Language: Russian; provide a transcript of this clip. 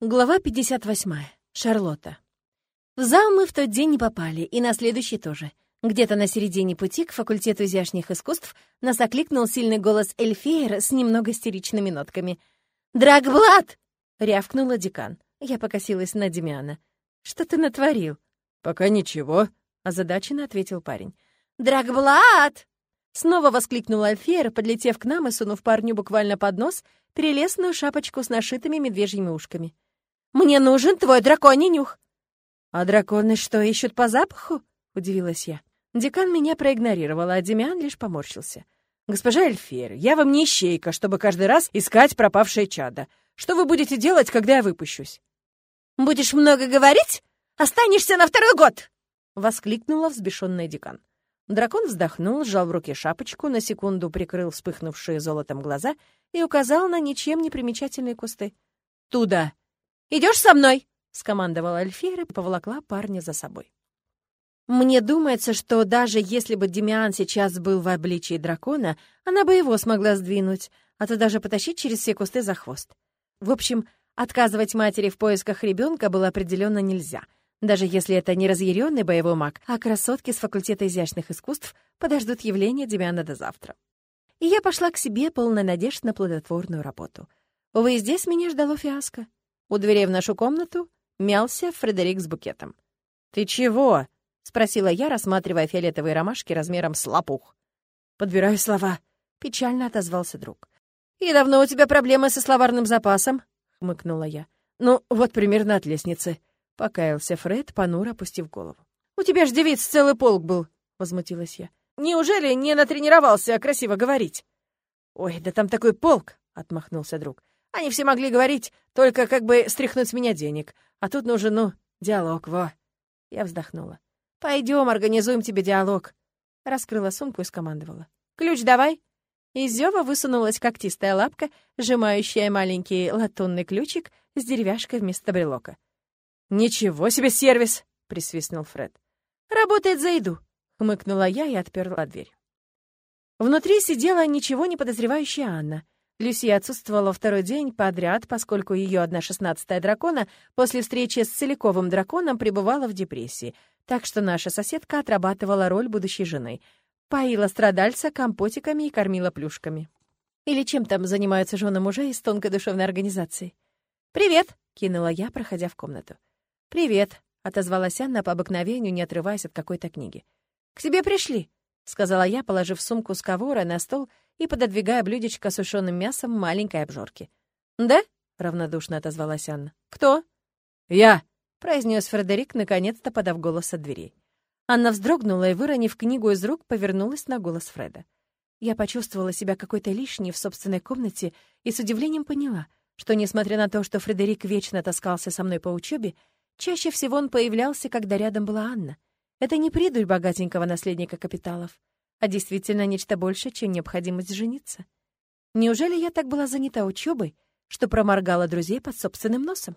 Глава 58. Шарлотта. В зал мы в тот день не попали, и на следующий тоже. Где-то на середине пути к факультету изящных искусств нас окликнул сильный голос Эльфеера с немного истеричными нотками. «Драгблад!» — рявкнула декан. Я покосилась на Демиана. «Что ты натворил?» «Пока ничего», — озадаченно ответил парень. «Драгблад!» Снова воскликнул Альфеер, подлетев к нам и сунув парню буквально под нос прелестную шапочку с нашитыми медвежьими ушками. Мне нужен твой драконий нюх!» «А драконы что, ищут по запаху?» — удивилась я. Декан меня проигнорировал, а Демиан лишь поморщился. «Госпожа Эльфир, я вам не ищейка, чтобы каждый раз искать пропавшее чадо. Что вы будете делать, когда я выпущусь?» «Будешь много говорить? Останешься на второй год!» — воскликнула взбешенная декан. Дракон вздохнул, сжал в руке шапочку, на секунду прикрыл вспыхнувшие золотом глаза и указал на ничем не примечательные кусты. «Туда!» Идешь со мной?» — скомандовала Альфира и поволокла парня за собой. Мне думается, что даже если бы Демиан сейчас был в обличии дракона, она бы его смогла сдвинуть, а то даже потащить через все кусты за хвост. В общем, отказывать матери в поисках ребенка было определенно нельзя, даже если это не разъяренный боевой маг, а красотки с факультета изящных искусств подождут явления Демиана до завтра. И я пошла к себе, полной надежд на плодотворную работу. Увы, здесь меня ждало фиаско. У дверей в нашу комнату мялся Фредерик с букетом. «Ты чего?» — спросила я, рассматривая фиолетовые ромашки размером с лопух. «Подбираю слова», — печально отозвался друг. «И давно у тебя проблемы со словарным запасом?» — хмыкнула я. «Ну, вот примерно от лестницы», — покаялся Фред, понуро опустив голову. «У тебя ж девиц целый полк был», — возмутилась я. «Неужели не натренировался красиво говорить?» «Ой, да там такой полк», — отмахнулся друг. Они все могли говорить, только как бы стряхнуть с меня денег. А тут нужен, ну, диалог, во. Я вздохнула. Пойдем, организуем тебе диалог. Раскрыла сумку и скомандовала. Ключ давай. Из зева высунулась когтистая лапка, сжимающая маленький латунный ключик с деревяшкой вместо брелока. «Ничего себе сервис!» — присвистнул Фред. «Работает за еду!» — хмыкнула я и отперла дверь. Внутри сидела ничего не подозревающая Анна — Люси отсутствовала второй день подряд, поскольку ее одна шестнадцатая дракона после встречи с целиковым драконом пребывала в депрессии, так что наша соседка отрабатывала роль будущей жены. Поила страдальца компотиками и кормила плюшками. Или чем там занимаются жены мужей из тонкой душевной организации? «Привет!» — кинула я, проходя в комнату. «Привет!» — отозвалась Анна по обыкновению, не отрываясь от какой-то книги. «К тебе пришли!» — сказала я, положив сумку с ковора на стол и пододвигая блюдечко с сушеным мясом маленькой обжорки. «Да?» — равнодушно отозвалась Анна. «Кто?» «Я!» — произнес Фредерик, наконец-то подав голос от дверей. Анна вздрогнула и, выронив книгу из рук, повернулась на голос Фреда. Я почувствовала себя какой-то лишней в собственной комнате и с удивлением поняла, что, несмотря на то, что Фредерик вечно таскался со мной по учебе, чаще всего он появлялся, когда рядом была Анна. Это не придурь богатенького наследника капиталов а действительно нечто большее, чем необходимость жениться. Неужели я так была занята учебой, что проморгала друзей под собственным носом?